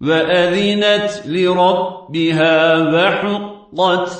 وأذنت لربها وحقت